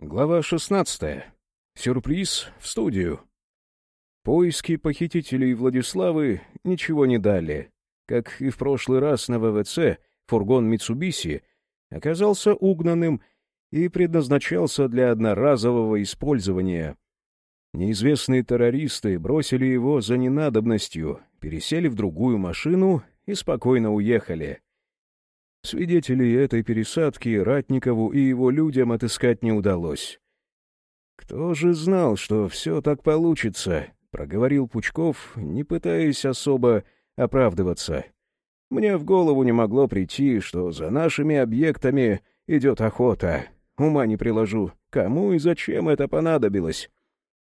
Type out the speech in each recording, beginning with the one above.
Глава 16. Сюрприз в студию. Поиски похитителей Владиславы ничего не дали. Как и в прошлый раз на ВВЦ, фургон «Митсубиси» оказался угнанным и предназначался для одноразового использования. Неизвестные террористы бросили его за ненадобностью, пересели в другую машину и спокойно уехали. Свидетелей этой пересадки Ратникову и его людям отыскать не удалось. «Кто же знал, что все так получится?» — проговорил Пучков, не пытаясь особо оправдываться. «Мне в голову не могло прийти, что за нашими объектами идет охота. Ума не приложу, кому и зачем это понадобилось».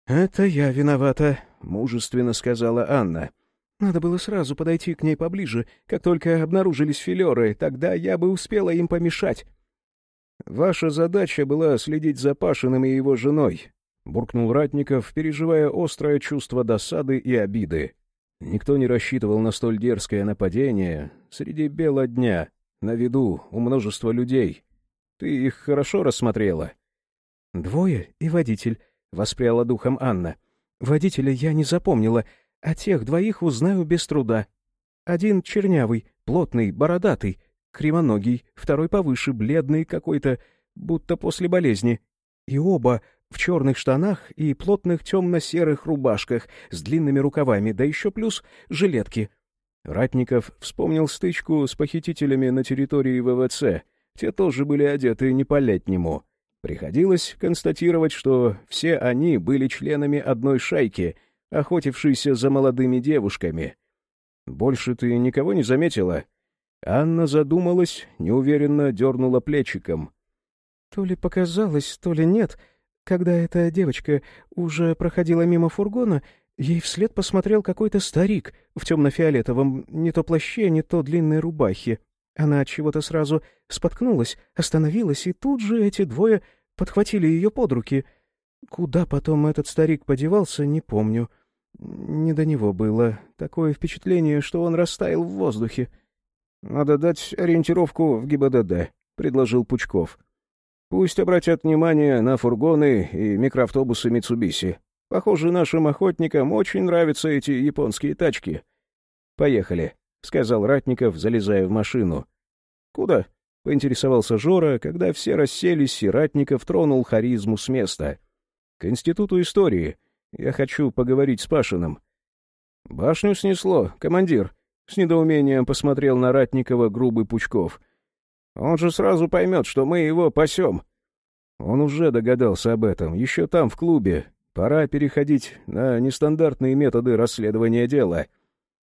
«Это я виновата», — мужественно сказала Анна. Надо было сразу подойти к ней поближе, как только обнаружились филеры, тогда я бы успела им помешать. «Ваша задача была следить за Пашиным и его женой», — буркнул Ратников, переживая острое чувство досады и обиды. Никто не рассчитывал на столь дерзкое нападение среди бела дня, на виду у множества людей. Ты их хорошо рассмотрела? «Двое и водитель», — воспряла духом Анна. «Водителя я не запомнила, а тех двоих узнаю без труда. Один чернявый, плотный, бородатый, кривоногий, второй повыше, бледный какой-то, будто после болезни. И оба в черных штанах и плотных темно-серых рубашках с длинными рукавами, да еще плюс жилетки. Ратников вспомнил стычку с похитителями на территории ВВЦ. Те тоже были одеты не по-летнему. Приходилось констатировать, что все они были членами одной шайки — охотившийся за молодыми девушками. «Больше ты никого не заметила?» Анна задумалась, неуверенно дернула плечиком. «То ли показалось, то ли нет. Когда эта девочка уже проходила мимо фургона, ей вслед посмотрел какой-то старик в темно-фиолетовом не то плаще, не то длинной рубахе. Она от чего-то сразу споткнулась, остановилась, и тут же эти двое подхватили ее под руки. Куда потом этот старик подевался, не помню». Не до него было. Такое впечатление, что он растаял в воздухе. — Надо дать ориентировку в ГИБДД, — предложил Пучков. — Пусть обратят внимание на фургоны и микроавтобусы Митсубиси. Похоже, нашим охотникам очень нравятся эти японские тачки. — Поехали, — сказал Ратников, залезая в машину. — Куда? — поинтересовался Жора, когда все расселись, и Ратников тронул харизму с места. — К Институту истории — я хочу поговорить с Пашиным». «Башню снесло, командир», — с недоумением посмотрел на Ратникова грубый Пучков. «Он же сразу поймет, что мы его пасем». Он уже догадался об этом, еще там, в клубе. Пора переходить на нестандартные методы расследования дела.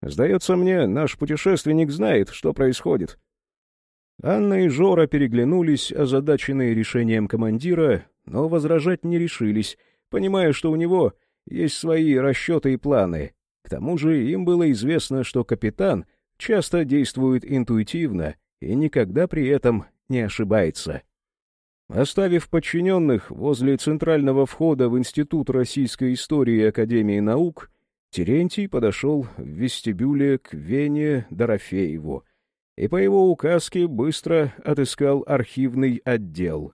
Сдается мне, наш путешественник знает, что происходит. Анна и Жора переглянулись, озадаченные решением командира, но возражать не решились, понимая, что у него есть свои расчеты и планы. К тому же им было известно, что капитан часто действует интуитивно и никогда при этом не ошибается. Оставив подчиненных возле центрального входа в Институт российской истории Академии наук, Терентий подошел в вестибюле к Вене Дорофееву и по его указке быстро отыскал архивный отдел,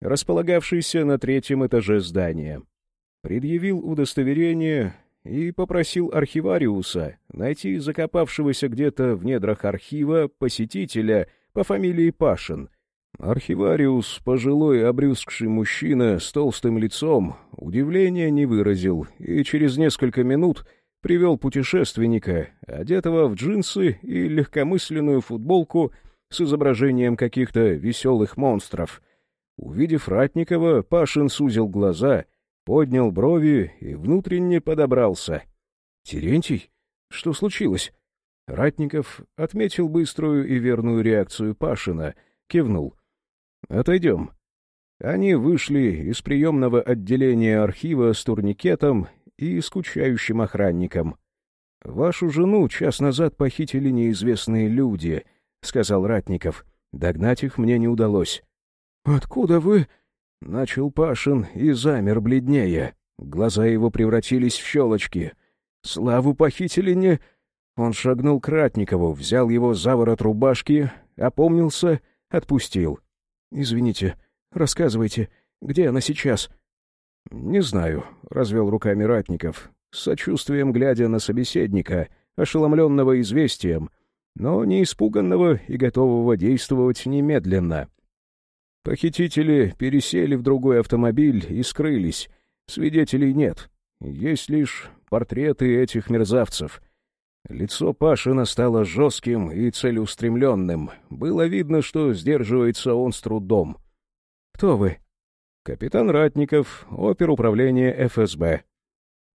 располагавшийся на третьем этаже здания предъявил удостоверение и попросил архивариуса найти закопавшегося где-то в недрах архива посетителя по фамилии Пашин. Архивариус, пожилой обрюзгший мужчина с толстым лицом, удивления не выразил и через несколько минут привел путешественника, одетого в джинсы и легкомысленную футболку с изображением каких-то веселых монстров. Увидев Ратникова, Пашин сузил глаза — поднял брови и внутренне подобрался. «Терентий? Что случилось?» Ратников отметил быструю и верную реакцию Пашина, кивнул. «Отойдем». Они вышли из приемного отделения архива с турникетом и скучающим охранником. «Вашу жену час назад похитили неизвестные люди», — сказал Ратников. «Догнать их мне не удалось». «Откуда вы?» Начал Пашин и замер бледнее. Глаза его превратились в щелочки. Славу похитили не... Он шагнул к Ратникову, взял его за ворот рубашки, опомнился, отпустил. «Извините, рассказывайте. Где она сейчас?» «Не знаю», — развел руками Ратников, с сочувствием глядя на собеседника, ошеломленного известием, но не испуганного и готового действовать немедленно. Похитители пересели в другой автомобиль и скрылись. Свидетелей нет. Есть лишь портреты этих мерзавцев. Лицо Пашина стало жестким и целеустремленным. Было видно, что сдерживается он с трудом. «Кто вы?» «Капитан Ратников, оперуправление ФСБ».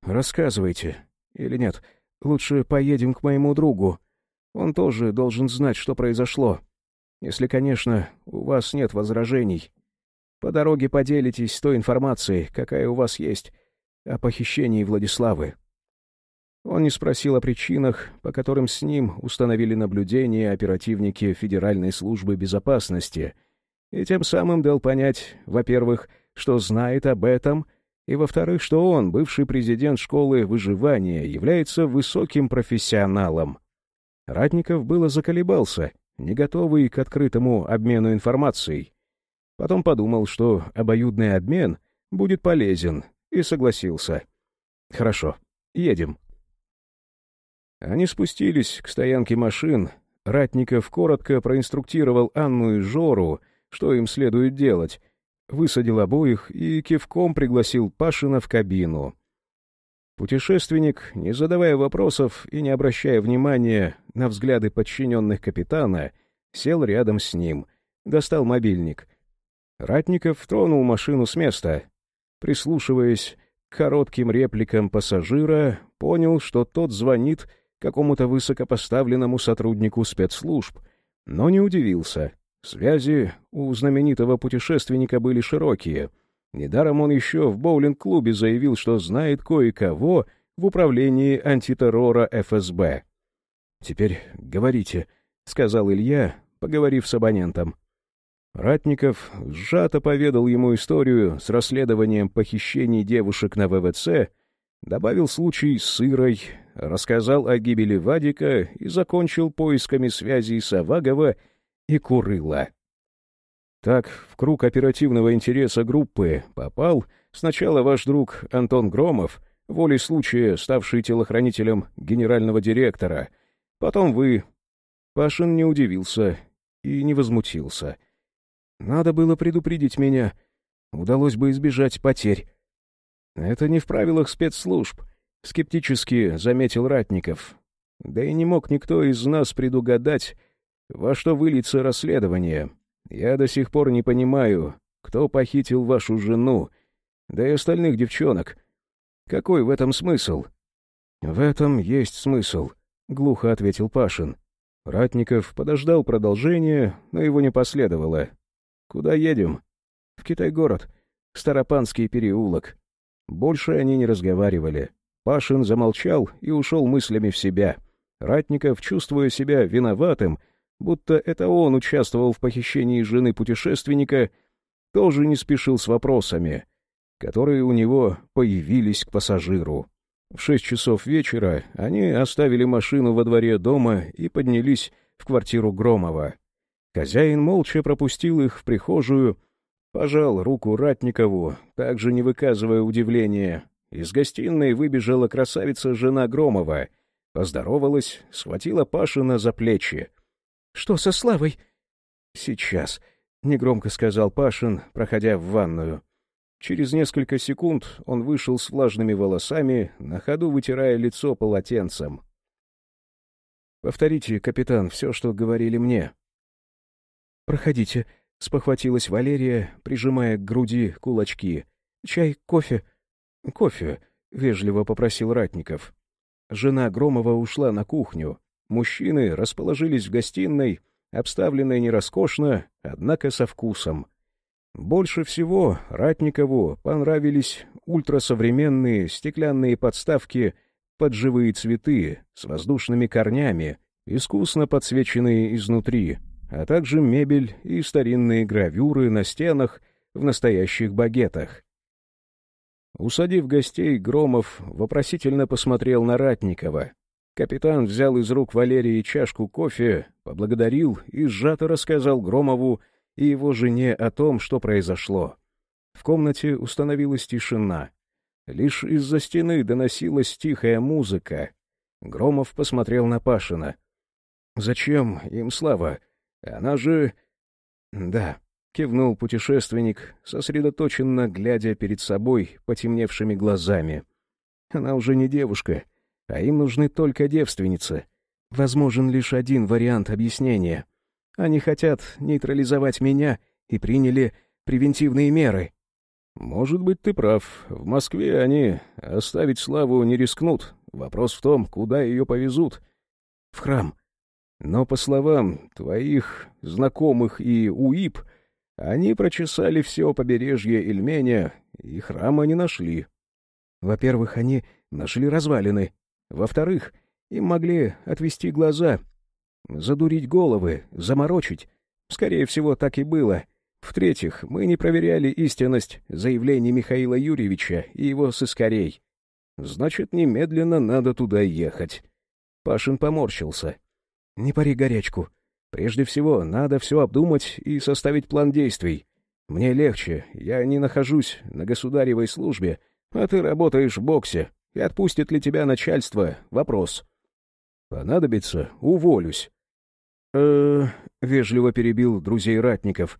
«Рассказывайте. Или нет, лучше поедем к моему другу. Он тоже должен знать, что произошло. Если, конечно, у вас нет возражений. По дороге поделитесь той информацией, какая у вас есть, о похищении Владиславы». Он не спросил о причинах, по которым с ним установили наблюдение оперативники Федеральной службы безопасности, и тем самым дал понять, во-первых, что знает об этом, и, во-вторых, что он, бывший президент школы выживания, является высоким профессионалом. Ратников было заколебался, не готовый к открытому обмену информацией. Потом подумал, что обоюдный обмен будет полезен, и согласился. «Хорошо, едем». Они спустились к стоянке машин. Ратников коротко проинструктировал Анну и Жору, что им следует делать, высадил обоих и кивком пригласил Пашина в кабину. Путешественник, не задавая вопросов и не обращая внимания на взгляды подчиненных капитана, сел рядом с ним, достал мобильник. Ратников тронул машину с места. Прислушиваясь к коротким репликам пассажира, понял, что тот звонит какому-то высокопоставленному сотруднику спецслужб, но не удивился. Связи у знаменитого путешественника были широкие. Недаром он еще в боулинг-клубе заявил, что знает кое-кого в управлении антитеррора ФСБ. «Теперь говорите», — сказал Илья, поговорив с абонентом. Ратников сжато поведал ему историю с расследованием похищений девушек на ВВЦ, добавил случай с Сырой, рассказал о гибели Вадика и закончил поисками связей Савагова и Курыла. Так в круг оперативного интереса группы попал сначала ваш друг Антон Громов, волей случая ставший телохранителем генерального директора, потом вы. Пашин не удивился и не возмутился. Надо было предупредить меня. Удалось бы избежать потерь. Это не в правилах спецслужб. — скептически заметил Ратников. «Да и не мог никто из нас предугадать, во что выльется расследование. Я до сих пор не понимаю, кто похитил вашу жену, да и остальных девчонок. Какой в этом смысл?» «В этом есть смысл», — глухо ответил Пашин. Ратников подождал продолжения, но его не последовало. «Куда едем?» «В Китай-город. Старопанский переулок». Больше они не разговаривали. Пашин замолчал и ушел мыслями в себя. Ратников, чувствуя себя виноватым, будто это он участвовал в похищении жены путешественника, тоже не спешил с вопросами, которые у него появились к пассажиру. В шесть часов вечера они оставили машину во дворе дома и поднялись в квартиру Громова. Хозяин молча пропустил их в прихожую, пожал руку Ратникову, также не выказывая удивления, из гостиной выбежала красавица-жена Громова, поздоровалась, схватила Пашина за плечи. — Что со Славой? — Сейчас, — негромко сказал Пашин, проходя в ванную. Через несколько секунд он вышел с влажными волосами, на ходу вытирая лицо полотенцем. — Повторите, капитан, все, что говорили мне. — Проходите, — спохватилась Валерия, прижимая к груди кулачки. — Чай, кофе? «Кофе», — вежливо попросил Ратников. Жена Громова ушла на кухню. Мужчины расположились в гостиной, обставленной не роскошно, однако со вкусом. Больше всего Ратникову понравились ультрасовременные стеклянные подставки под живые цветы с воздушными корнями, искусно подсвеченные изнутри, а также мебель и старинные гравюры на стенах в настоящих багетах. Усадив гостей, Громов вопросительно посмотрел на Ратникова. Капитан взял из рук Валерии чашку кофе, поблагодарил и сжато рассказал Громову и его жене о том, что произошло. В комнате установилась тишина. Лишь из-за стены доносилась тихая музыка. Громов посмотрел на Пашина. «Зачем им слава? Она же...» «Да», — кивнул путешественник, сосредоточенно глядя перед собой потемневшими глазами. «Она уже не девушка, а им нужны только девственницы. Возможен лишь один вариант объяснения. Они хотят нейтрализовать меня и приняли превентивные меры». «Может быть, ты прав. В Москве они оставить Славу не рискнут. Вопрос в том, куда ее повезут. В храм. Но, по словам твоих знакомых и УИП, они прочесали все побережье Ильменя и храма не нашли. Во-первых, они нашли развалины. Во-вторых, им могли отвести глаза, задурить головы, заморочить. Скорее всего, так и было. В-третьих, мы не проверяли истинность заявлений Михаила Юрьевича и его сыскарей. Значит, немедленно надо туда ехать. Пашин поморщился. Не пари горячку. Прежде всего, надо все обдумать и составить план действий. Мне легче, я не нахожусь на государевой службе, а ты работаешь в боксе, и отпустит ли тебя начальство — вопрос. Понадобится — уволюсь. э вежливо перебил друзей ратников.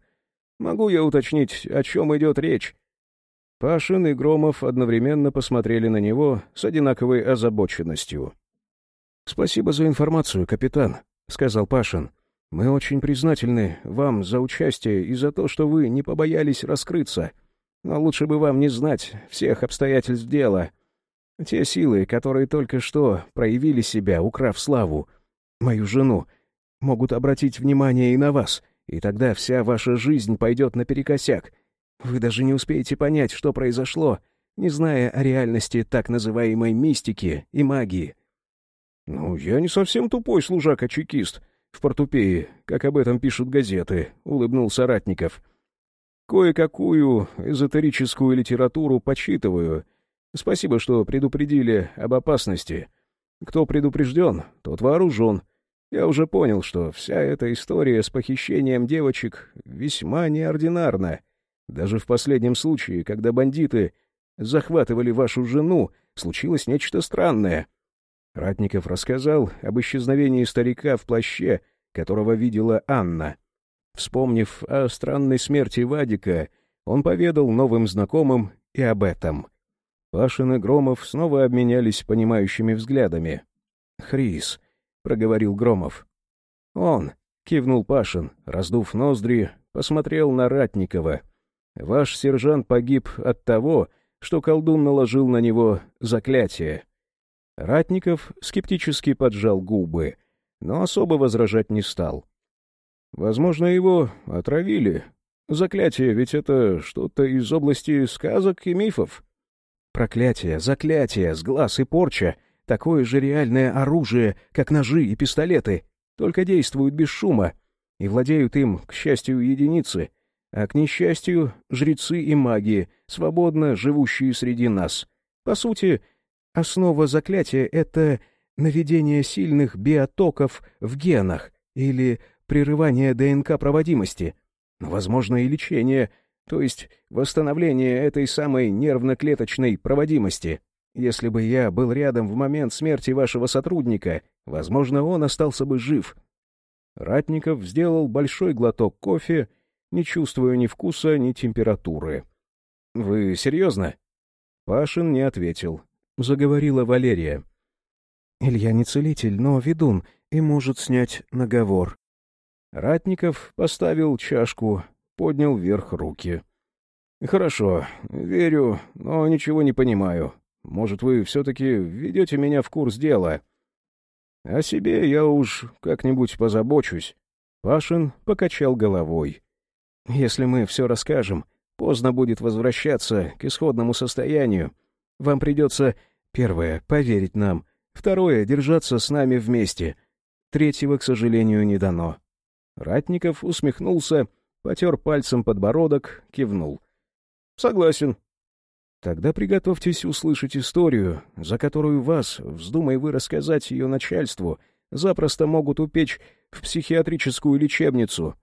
«Могу я уточнить, о чем идет речь?» Пашин и Громов одновременно посмотрели на него с одинаковой озабоченностью. «Спасибо за информацию, капитан», — сказал Пашин. «Мы очень признательны вам за участие и за то, что вы не побоялись раскрыться. Но лучше бы вам не знать всех обстоятельств дела. Те силы, которые только что проявили себя, украв славу, мою жену, могут обратить внимание и на вас, и тогда вся ваша жизнь пойдет наперекосяк. Вы даже не успеете понять, что произошло, не зная о реальности так называемой мистики и магии. «Ну, я не совсем тупой служака-чекист в портупее, как об этом пишут газеты», — улыбнулся Ратников. «Кое-какую эзотерическую литературу почитываю. Спасибо, что предупредили об опасности. Кто предупрежден, тот вооружен. Я уже понял, что вся эта история с похищением девочек весьма неординарна. Даже в последнем случае, когда бандиты захватывали вашу жену, случилось нечто странное». Ратников рассказал об исчезновении старика в плаще, которого видела Анна. Вспомнив о странной смерти Вадика, он поведал новым знакомым и об этом. Пашин и Громов снова обменялись понимающими взглядами. «Хрис», — проговорил Громов. «Он», — кивнул Пашин, раздув ноздри, посмотрел на Ратникова. «Ваш сержант погиб от того, что колдун наложил на него заклятие». Ратников скептически поджал губы, но особо возражать не стал. Возможно, его отравили. Заклятие ведь это что-то из области сказок и мифов. Проклятие, заклятие, сглаз и порча — такое же реальное оружие, как ножи и пистолеты, только действуют без шума. И владеют им, к счастью, единицы, а к несчастью — жрецы и маги, свободно живущие среди нас. По сути, Основа заклятия — это наведение сильных биотоков в генах или прерывание ДНК проводимости, возможно, и лечение, то есть восстановление этой самой нервно-клеточной проводимости. Если бы я был рядом в момент смерти вашего сотрудника, возможно, он остался бы жив. Ратников сделал большой глоток кофе, не чувствуя ни вкуса, ни температуры. «Вы серьезно?» Пашин не ответил заговорила Валерия. «Илья не целитель, но ведун и может снять наговор». Ратников поставил чашку, поднял вверх руки. «Хорошо, верю, но ничего не понимаю. Может, вы все-таки введете меня в курс дела?» «О себе я уж как-нибудь позабочусь». Пашин покачал головой. «Если мы все расскажем, поздно будет возвращаться к исходному состоянию. Вам придется Первое — поверить нам. Второе — держаться с нами вместе. Третьего, к сожалению, не дано. Ратников усмехнулся, потер пальцем подбородок, кивнул. «Согласен». «Тогда приготовьтесь услышать историю, за которую вас, вздумай вы рассказать ее начальству, запросто могут упечь в психиатрическую лечебницу.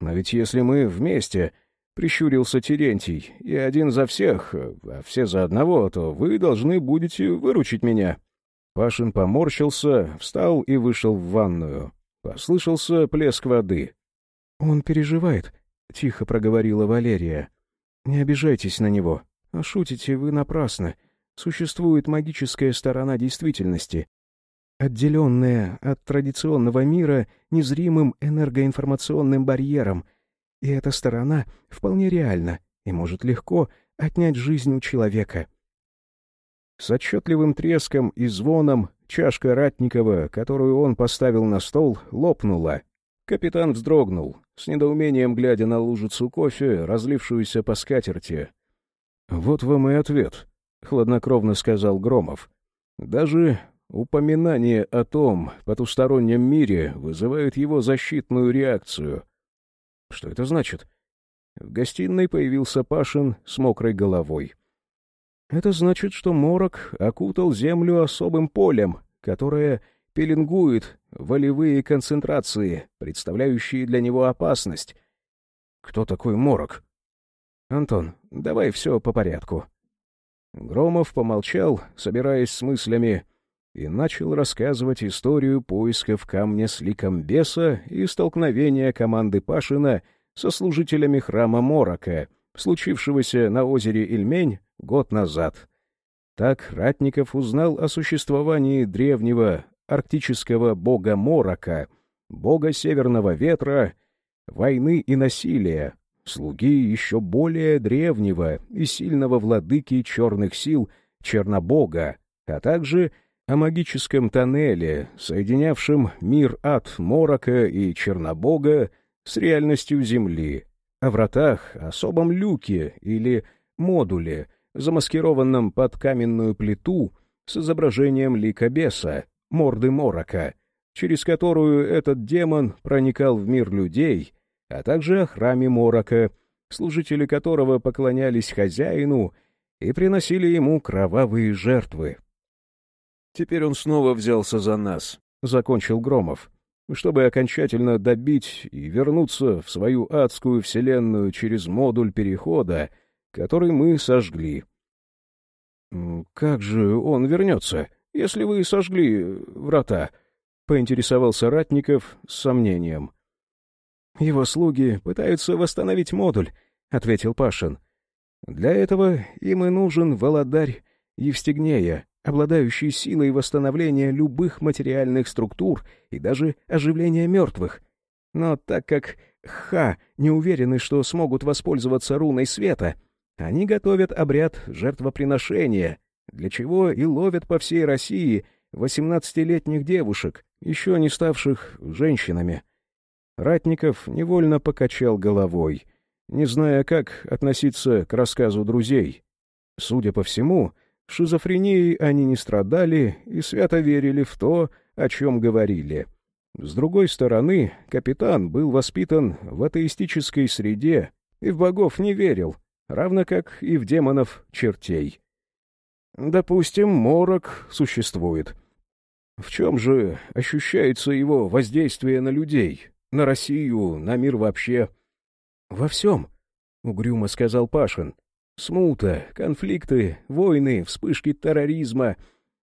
Но ведь если мы вместе, прищурился Терентий, — «и один за всех, а все за одного, то вы должны будете выручить меня». Пашин поморщился, встал и вышел в ванную. Послышался плеск воды. «Он переживает», — тихо проговорила Валерия. «Не обижайтесь на него. Шутите вы напрасно. Существует магическая сторона действительности, отделенная от традиционного мира незримым энергоинформационным барьером — и эта сторона вполне реальна и может легко отнять жизнь у человека. С отчетливым треском и звоном чашка Ратникова, которую он поставил на стол, лопнула. Капитан вздрогнул, с недоумением глядя на лужицу кофе, разлившуюся по скатерти. «Вот вам и ответ», — хладнокровно сказал Громов. «Даже упоминание о том потустороннем мире вызывает его защитную реакцию. Что это значит? В гостиной появился Пашин с мокрой головой. Это значит, что морок окутал землю особым полем, которое пеленгует волевые концентрации, представляющие для него опасность. Кто такой морок? Антон, давай все по порядку. Громов помолчал, собираясь с мыслями, и начал рассказывать историю поисков камня с ликом беса и столкновения команды Пашина со служителями храма Морока, случившегося на озере Ильмень год назад. Так Ратников узнал о существовании древнего арктического бога Морока, бога северного ветра, войны и насилия, слуги еще более древнего и сильного владыки черных сил Чернобога, а также — о магическом тоннеле, соединявшем мир ад Морока и Чернобога с реальностью Земли, о вратах, особом люке или модуле, замаскированном под каменную плиту с изображением лика беса, морды Морока, через которую этот демон проникал в мир людей, а также о храме Морока, служители которого поклонялись хозяину и приносили ему кровавые жертвы. Теперь он снова взялся за нас, — закончил Громов, чтобы окончательно добить и вернуться в свою адскую вселенную через модуль перехода, который мы сожгли. — Как же он вернется, если вы сожгли врата? — поинтересовался Ратников с сомнением. — Его слуги пытаются восстановить модуль, — ответил Пашин. — Для этого им и нужен володарь Евстигнея, обладающий силой восстановления любых материальных структур и даже оживления мертвых. Но так как Ха не уверены, что смогут воспользоваться руной света, они готовят обряд жертвоприношения, для чего и ловят по всей России 18-летних девушек, еще не ставших женщинами. Ратников невольно покачал головой, не зная, как относиться к рассказу друзей. Судя по всему, Шизофренией они не страдали и свято верили в то, о чем говорили. С другой стороны, капитан был воспитан в атеистической среде и в богов не верил, равно как и в демонов чертей. Допустим, морок существует. В чем же ощущается его воздействие на людей, на Россию, на мир вообще? — Во всем, — угрюмо сказал Пашин. Смута, конфликты, войны, вспышки терроризма,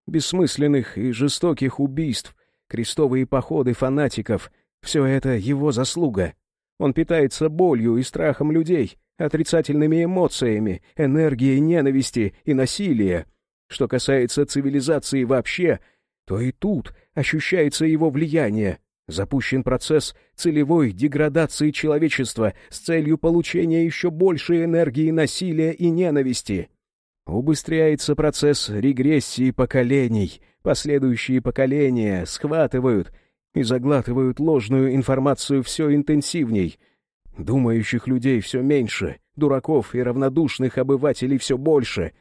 бессмысленных и жестоких убийств, крестовые походы фанатиков — все это его заслуга. Он питается болью и страхом людей, отрицательными эмоциями, энергией ненависти и насилия. Что касается цивилизации вообще, то и тут ощущается его влияние, Запущен процесс целевой деградации человечества с целью получения еще большей энергии насилия и ненависти. Убыстряется процесс регрессии поколений. Последующие поколения схватывают и заглатывают ложную информацию все интенсивней. Думающих людей все меньше, дураков и равнодушных обывателей все больше.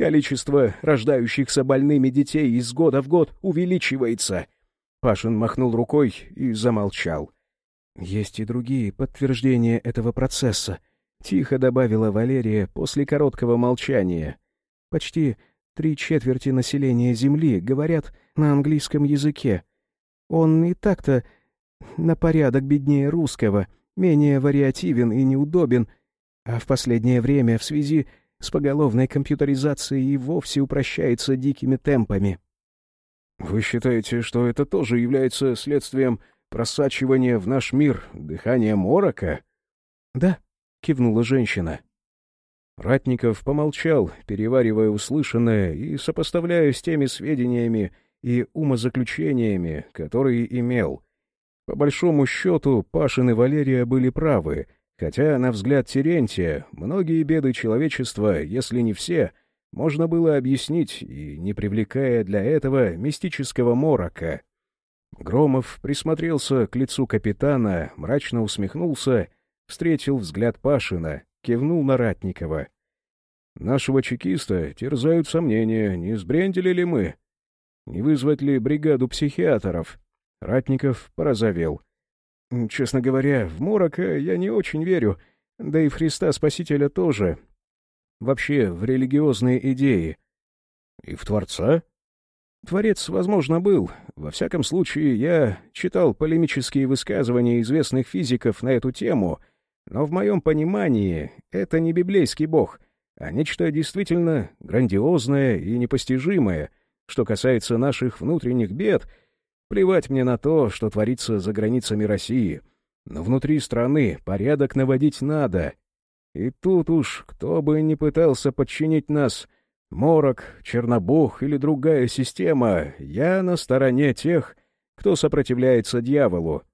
Количество рождающихся больными детей из года в год увеличивается — Пашин махнул рукой и замолчал. «Есть и другие подтверждения этого процесса», — тихо добавила Валерия после короткого молчания. «Почти три четверти населения Земли говорят на английском языке. Он и так-то на порядок беднее русского, менее вариативен и неудобен, а в последнее время в связи с поголовной компьютеризацией и вовсе упрощается дикими темпами. Вы считаете, что это тоже является следствием просачивания в наш мир дыхания морока? Да, кивнула женщина. Ратников помолчал, переваривая услышанное и сопоставляя с теми сведениями и умозаключениями, которые имел. По большому счету, Пашин и Валерия были правы — Хотя, на взгляд Терентия, многие беды человечества, если не все, можно было объяснить, и не привлекая для этого мистического морока. Громов присмотрелся к лицу капитана, мрачно усмехнулся, встретил взгляд Пашина, кивнул на Ратникова. «Нашего чекиста терзают сомнения, не сбрендили ли мы? Не вызвать ли бригаду психиатров?» Ратников порозовел — Честно говоря, в Морока я не очень верю, да и в Христа Спасителя тоже. Вообще, в религиозные идеи. И в Творца? Творец, возможно, был. Во всяком случае, я читал полемические высказывания известных физиков на эту тему, но в моем понимании это не библейский бог, а нечто действительно грандиозное и непостижимое, что касается наших внутренних бед — Плевать мне на то, что творится за границами России. Но внутри страны порядок наводить надо. И тут уж, кто бы ни пытался подчинить нас, Морок, Чернобог или другая система, я на стороне тех, кто сопротивляется дьяволу.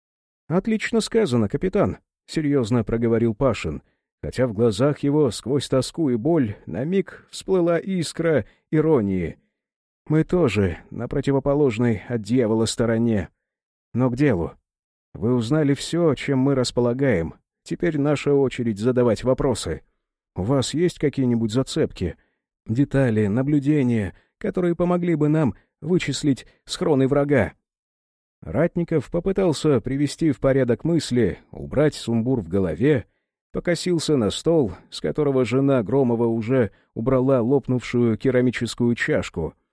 — Отлично сказано, капитан, — серьезно проговорил Пашин, хотя в глазах его сквозь тоску и боль на миг всплыла искра иронии — мы тоже на противоположной от дьявола стороне. Но к делу. Вы узнали все, чем мы располагаем. Теперь наша очередь задавать вопросы. У вас есть какие-нибудь зацепки, детали, наблюдения, которые помогли бы нам вычислить схроны врага?» Ратников попытался привести в порядок мысли, убрать сумбур в голове, покосился на стол, с которого жена Громова уже убрала лопнувшую керамическую чашку —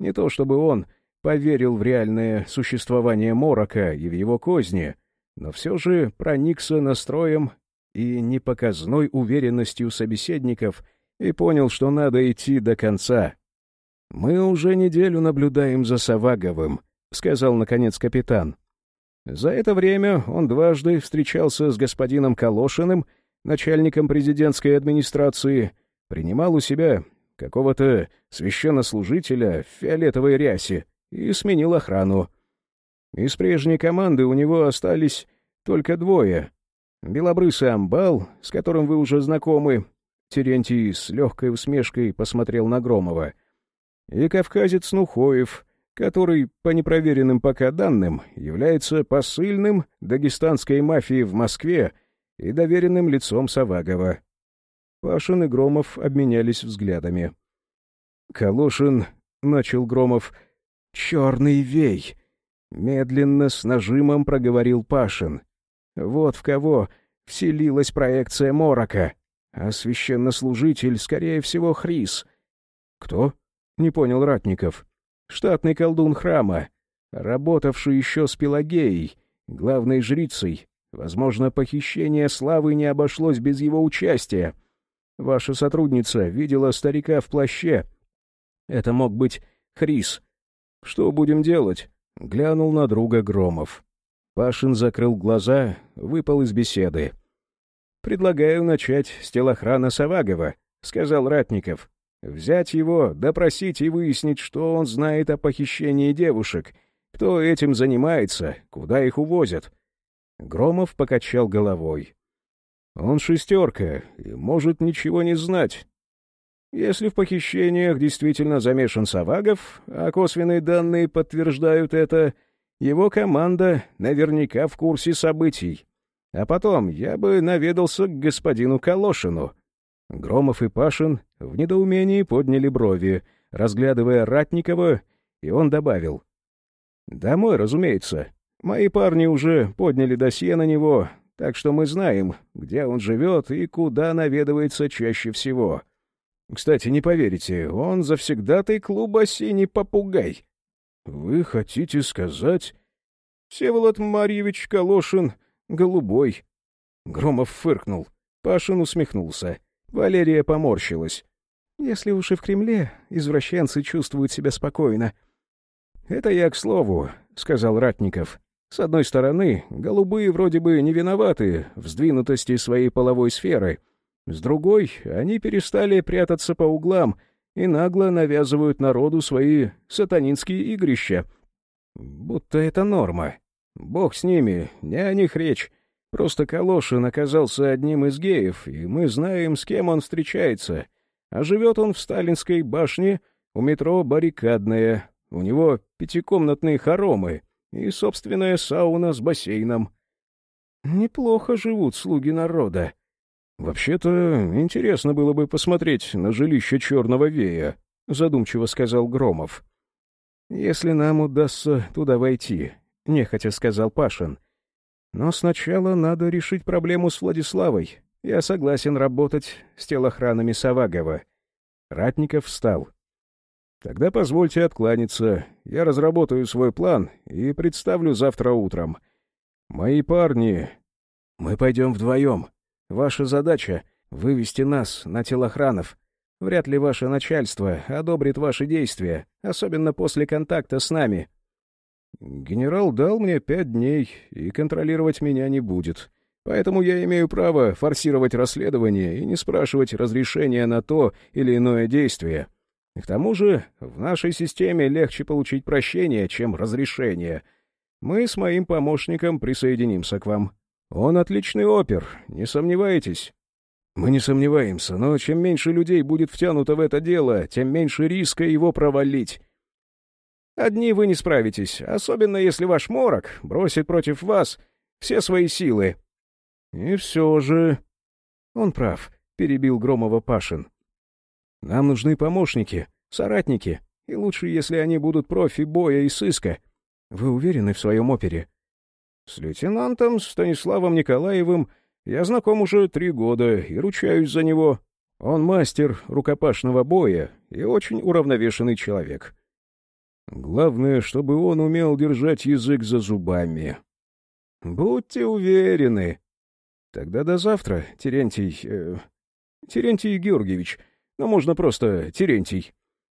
не то чтобы он поверил в реальное существование Морока и в его козни, но все же проникся настроем и непоказной уверенностью собеседников и понял, что надо идти до конца. «Мы уже неделю наблюдаем за Саваговым», — сказал, наконец, капитан. За это время он дважды встречался с господином Калошиным, начальником президентской администрации, принимал у себя какого-то священнослужителя в фиолетовой рясе и сменил охрану. Из прежней команды у него остались только двое. Белобрысый амбал, с которым вы уже знакомы, Терентий с легкой усмешкой посмотрел на Громова, и кавказец Нухоев, который, по непроверенным пока данным, является посыльным дагестанской мафии в Москве и доверенным лицом Савагова. Пашин и Громов обменялись взглядами. «Калушин», — начал Громов, — «черный вей», — медленно с нажимом проговорил Пашин. «Вот в кого вселилась проекция Морока, а священнослужитель, скорее всего, Хрис». «Кто?» — не понял Ратников. «Штатный колдун храма, работавший еще с Пелагеей, главной жрицей. Возможно, похищение славы не обошлось без его участия». Ваша сотрудница видела старика в плаще. Это мог быть Хрис. Что будем делать? Глянул на друга Громов. Пашин закрыл глаза, выпал из беседы. «Предлагаю начать с телохрана Савагова», — сказал Ратников. «Взять его, допросить и выяснить, что он знает о похищении девушек, кто этим занимается, куда их увозят». Громов покачал головой. Он шестерка и может ничего не знать. Если в похищениях действительно замешан Савагов, а косвенные данные подтверждают это, его команда наверняка в курсе событий. А потом я бы наведался к господину Калошину. Громов и Пашин в недоумении подняли брови, разглядывая Ратникова, и он добавил. «Домой, разумеется. Мои парни уже подняли досье на него, так что мы знаем, где он живет и куда наведывается чаще всего. Кстати, не поверите, он завсегдатый клуба «Синий попугай». — Вы хотите сказать... — Всеволод Марьевич Калошин, голубой. Громов фыркнул. Пашин усмехнулся. Валерия поморщилась. «Если уж и в Кремле, извращенцы чувствуют себя спокойно». «Это я к слову», — сказал Ратников. «С одной стороны, голубые вроде бы не виноваты в сдвинутости своей половой сферы. С другой, они перестали прятаться по углам и нагло навязывают народу свои сатанинские игрища. Будто это норма. Бог с ними, не о них речь. Просто Калошин оказался одним из геев, и мы знаем, с кем он встречается. А живет он в Сталинской башне у метро «Баррикадная». У него пятикомнатные хоромы и собственная сауна с бассейном. Неплохо живут слуги народа. Вообще-то, интересно было бы посмотреть на жилище черного вея, — задумчиво сказал Громов. «Если нам удастся туда войти», — нехотя сказал Пашин. «Но сначала надо решить проблему с Владиславой. Я согласен работать с телохранами Савагова». Ратников встал. «Тогда позвольте откланяться. Я разработаю свой план и представлю завтра утром. Мои парни... Мы пойдем вдвоем. Ваша задача — вывести нас на телохранов. Вряд ли ваше начальство одобрит ваши действия, особенно после контакта с нами. Генерал дал мне пять дней и контролировать меня не будет. Поэтому я имею право форсировать расследование и не спрашивать разрешения на то или иное действие. К тому же в нашей системе легче получить прощение, чем разрешение. Мы с моим помощником присоединимся к вам. Он отличный опер, не сомневайтесь. Мы не сомневаемся, но чем меньше людей будет втянуто в это дело, тем меньше риска его провалить. Одни вы не справитесь, особенно если ваш морок бросит против вас все свои силы. И все же... Он прав, — перебил Громова Пашин. Нам нужны помощники, соратники, и лучше, если они будут профи боя и сыска. Вы уверены в своем опере? С лейтенантом Станиславом Николаевым я знаком уже три года и ручаюсь за него. Он мастер рукопашного боя и очень уравновешенный человек. Главное, чтобы он умел держать язык за зубами. Будьте уверены. Тогда до завтра, Терентий... Э, Терентий Георгиевич. Ну, можно просто Терентий.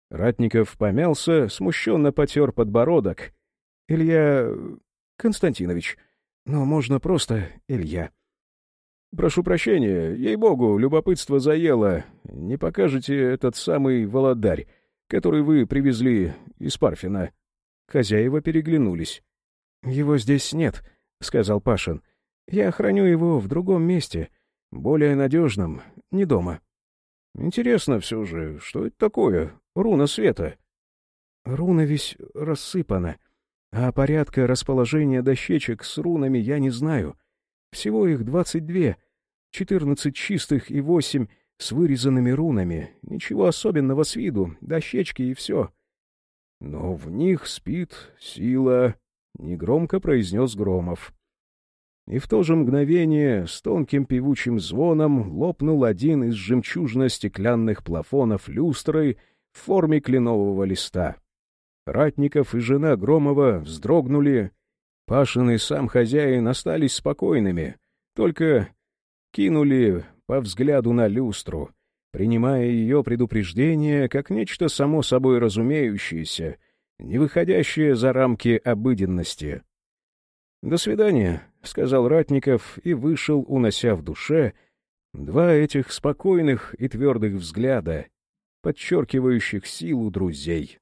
Ратников помялся, смущенно потер подбородок. Илья Константинович. Но можно просто Илья. Прошу прощения, ей-богу, любопытство заело. Не покажете этот самый володарь, который вы привезли из Парфина?» Хозяева переглянулись. «Его здесь нет», — сказал Пашин. «Я храню его в другом месте, более надежном, не дома». «Интересно все же, что это такое? Руна света?» «Руна весь рассыпана, а порядка расположения дощечек с рунами я не знаю. Всего их двадцать две, четырнадцать чистых и восемь с вырезанными рунами. Ничего особенного с виду, дощечки и все. Но в них спит сила, — негромко произнес Громов. И в то же мгновение с тонким певучим звоном лопнул один из жемчужно-стеклянных плафонов люстры в форме кленового листа. Ратников и жена Громова вздрогнули. Пашин и сам хозяин остались спокойными, только кинули по взгляду на люстру, принимая ее предупреждение как нечто само собой разумеющееся, не выходящее за рамки обыденности. «До свидания», — сказал Ратников и вышел, унося в душе два этих спокойных и твердых взгляда, подчеркивающих силу друзей.